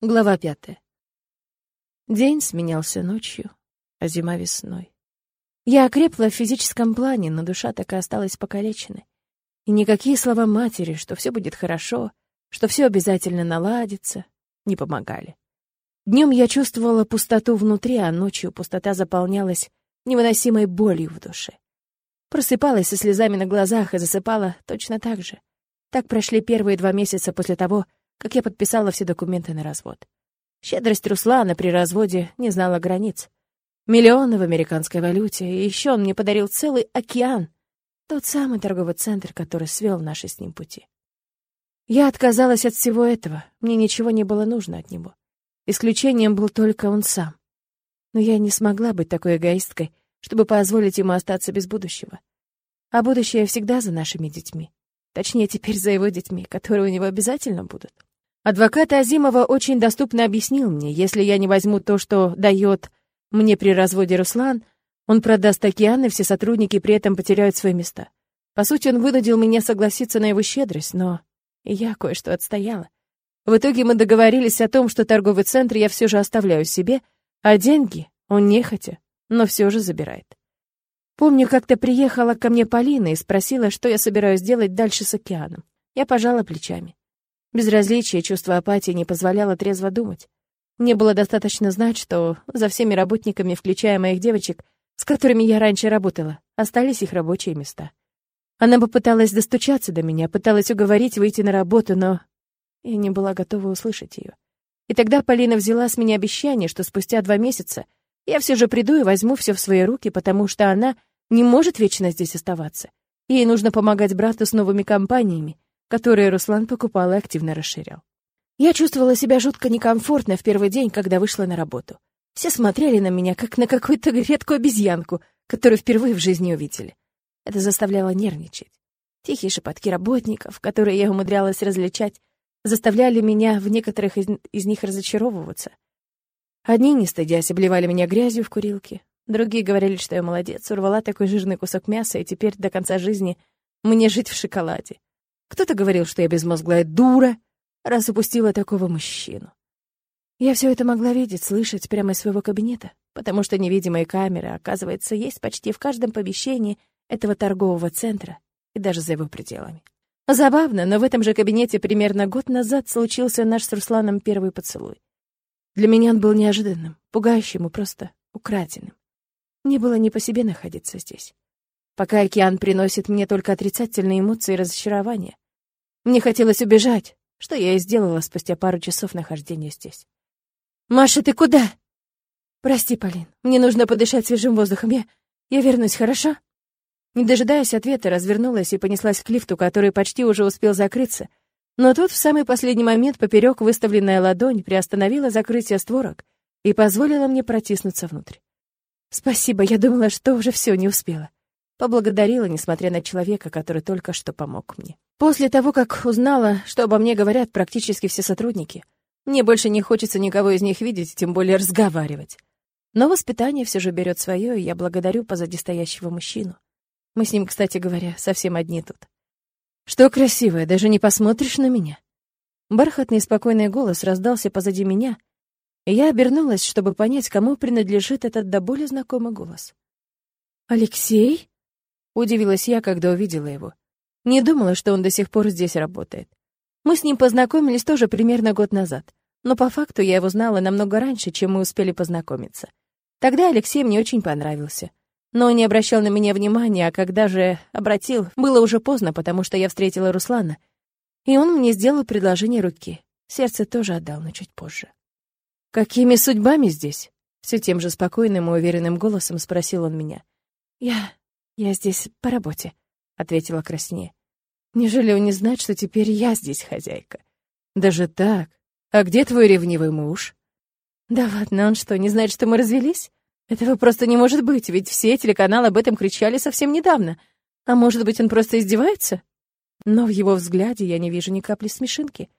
Глава пятая. День сменялся ночью, а зима весной. Я окрепла в физическом плане, но душа так и осталась покалеченной. И никакие слова матери, что все будет хорошо, что все обязательно наладится, не помогали. Днем я чувствовала пустоту внутри, а ночью пустота заполнялась невыносимой болью в душе. Просыпалась со слезами на глазах и засыпала точно так же. Так прошли первые два месяца после того, как я подписала все документы на развод. Щедрость Руслана при разводе не знала границ. Миллионы в американской валюте, и еще он мне подарил целый океан. Тот самый торговый центр, который свел наши с ним пути. Я отказалась от всего этого, мне ничего не было нужно от него. Исключением был только он сам. Но я не смогла быть такой эгоисткой, чтобы позволить ему остаться без будущего. А будущее всегда за нашими детьми. Точнее, теперь за его детьми, которые у него обязательно будут. Адвокат Азимова очень доступно объяснил мне, если я не возьму то, что дает мне при разводе Руслан, он продаст океан, и все сотрудники при этом потеряют свои места. По сути, он вынудил меня согласиться на его щедрость, но я кое-что отстояла. В итоге мы договорились о том, что торговый центр я все же оставляю себе, а деньги он нехотя, но все же забирает. Помню, как-то приехала ко мне Полина и спросила, что я собираюсь делать дальше с океаном. Я пожала плечами. Безразличие, чувство апатии не позволяло трезво думать. Мне было достаточно знать, что за всеми работниками, включая моих девочек, с которыми я раньше работала, остались их рабочие места. Она попыталась достучаться до меня, пыталась уговорить выйти на работу, но я не была готова услышать ее. И тогда Полина взяла с меня обещание, что спустя два месяца я все же приду и возьму все в свои руки, потому что она не может вечно здесь оставаться. Ей нужно помогать брату с новыми компаниями, которые Руслан покупал и активно расширял. Я чувствовала себя жутко некомфортно в первый день, когда вышла на работу. Все смотрели на меня, как на какую-то редкую обезьянку, которую впервые в жизни увидели. Это заставляло нервничать. Тихие шепотки работников, которые я умудрялась различать, заставляли меня в некоторых из, из них разочаровываться. Одни, не стыдясь, обливали меня грязью в курилке. Другие говорили, что я молодец, урвала такой жирный кусок мяса, и теперь до конца жизни мне жить в шоколаде. Кто-то говорил, что я безмозглая дура, раз упустила такого мужчину. Я все это могла видеть, слышать прямо из своего кабинета, потому что невидимые камеры, оказывается, есть почти в каждом помещении этого торгового центра и даже за его пределами. Забавно, но в этом же кабинете примерно год назад случился наш с Русланом первый поцелуй. Для меня он был неожиданным, пугающим и просто украденным. Мне было не по себе находиться здесь пока океан приносит мне только отрицательные эмоции и разочарования. Мне хотелось убежать, что я и сделала спустя пару часов нахождения здесь. «Маша, ты куда?» «Прости, Полин, мне нужно подышать свежим воздухом. Я... я вернусь, хорошо?» Не дожидаясь ответа, развернулась и понеслась к лифту, который почти уже успел закрыться. Но тут в самый последний момент поперек выставленная ладонь приостановила закрытие створок и позволила мне протиснуться внутрь. «Спасибо, я думала, что уже все не успела». Поблагодарила, несмотря на человека, который только что помог мне. После того, как узнала, что обо мне говорят практически все сотрудники, мне больше не хочется никого из них видеть, тем более разговаривать. Но воспитание все же берет свое, и я благодарю позади стоящего мужчину. Мы с ним, кстати говоря, совсем одни тут. «Что красивое, даже не посмотришь на меня?» Бархатный спокойный голос раздался позади меня, и я обернулась, чтобы понять, кому принадлежит этот до боли знакомый голос. «Алексей?» Удивилась я, когда увидела его. Не думала, что он до сих пор здесь работает. Мы с ним познакомились тоже примерно год назад, но по факту я его знала намного раньше, чем мы успели познакомиться. Тогда Алексей мне очень понравился. Но он не обращал на меня внимания, а когда же обратил, было уже поздно, потому что я встретила Руслана. И он мне сделал предложение руки. Сердце тоже отдал, но чуть позже. «Какими судьбами здесь?» Все тем же спокойным и уверенным голосом спросил он меня. «Я... «Я здесь по работе», — ответила краснее. «Неужели он не знает, что теперь я здесь хозяйка?» «Даже так? А где твой ревнивый муж?» «Да ладно, он что, не знает, что мы развелись? Этого просто не может быть, ведь все телеканалы об этом кричали совсем недавно. А может быть, он просто издевается?» Но в его взгляде я не вижу ни капли смешинки.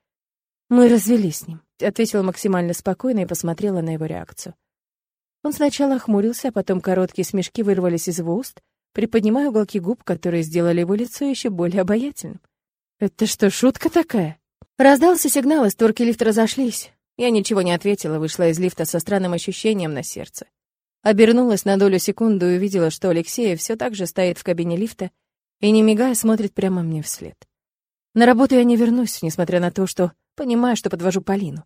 «Мы развелись с ним», — ответила максимально спокойно и посмотрела на его реакцию. Он сначала хмурился, а потом короткие смешки вырвались из его уст, приподнимая уголки губ, которые сделали его лицо еще более обаятельным. «Это что, шутка такая?» Раздался сигнал, и створки лифта разошлись. Я ничего не ответила, вышла из лифта со странным ощущением на сердце. Обернулась на долю секунду и увидела, что Алексей все так же стоит в кабине лифта и, не мигая, смотрит прямо мне вслед. На работу я не вернусь, несмотря на то, что понимаю, что подвожу Полину.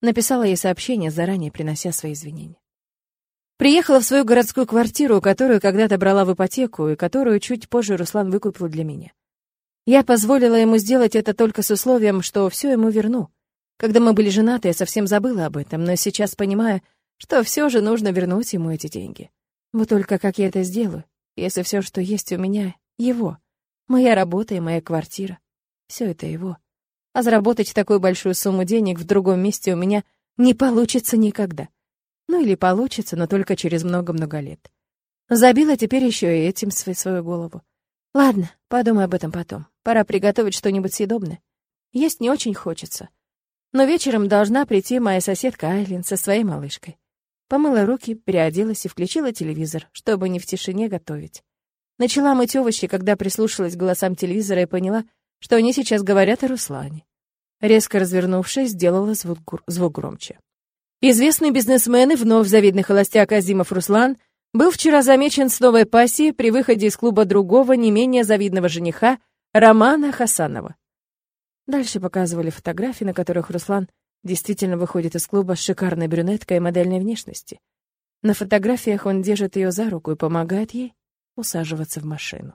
Написала ей сообщение, заранее принося свои извинения. Приехала в свою городскую квартиру, которую когда-то брала в ипотеку и которую чуть позже Руслан выкупил для меня. Я позволила ему сделать это только с условием, что все ему верну. Когда мы были женаты, я совсем забыла об этом, но сейчас понимаю, что все же нужно вернуть ему эти деньги. Вот только как я это сделаю, если все, что есть у меня, его? Моя работа и моя квартира. Все это его. А заработать такую большую сумму денег в другом месте у меня не получится никогда. Ну или получится, но только через много-много лет. Забила теперь еще и этим свою, голову. Ладно, подумай об этом потом. Пора приготовить что-нибудь съедобное. Есть не очень хочется. Но вечером должна прийти моя соседка Айлин со своей малышкой. Помыла руки, переоделась и включила телевизор, чтобы не в тишине готовить. Начала мыть овощи, когда прислушалась к голосам телевизора и поняла, что они сейчас говорят о Руслане. Резко развернувшись, сделала звук, звук громче. Известный бизнесмен и вновь завидный холостяк Азимов Руслан был вчера замечен с новой пассией при выходе из клуба другого, не менее завидного жениха Романа Хасанова. Дальше показывали фотографии, на которых Руслан действительно выходит из клуба с шикарной брюнеткой и модельной внешности. На фотографиях он держит ее за руку и помогает ей усаживаться в машину.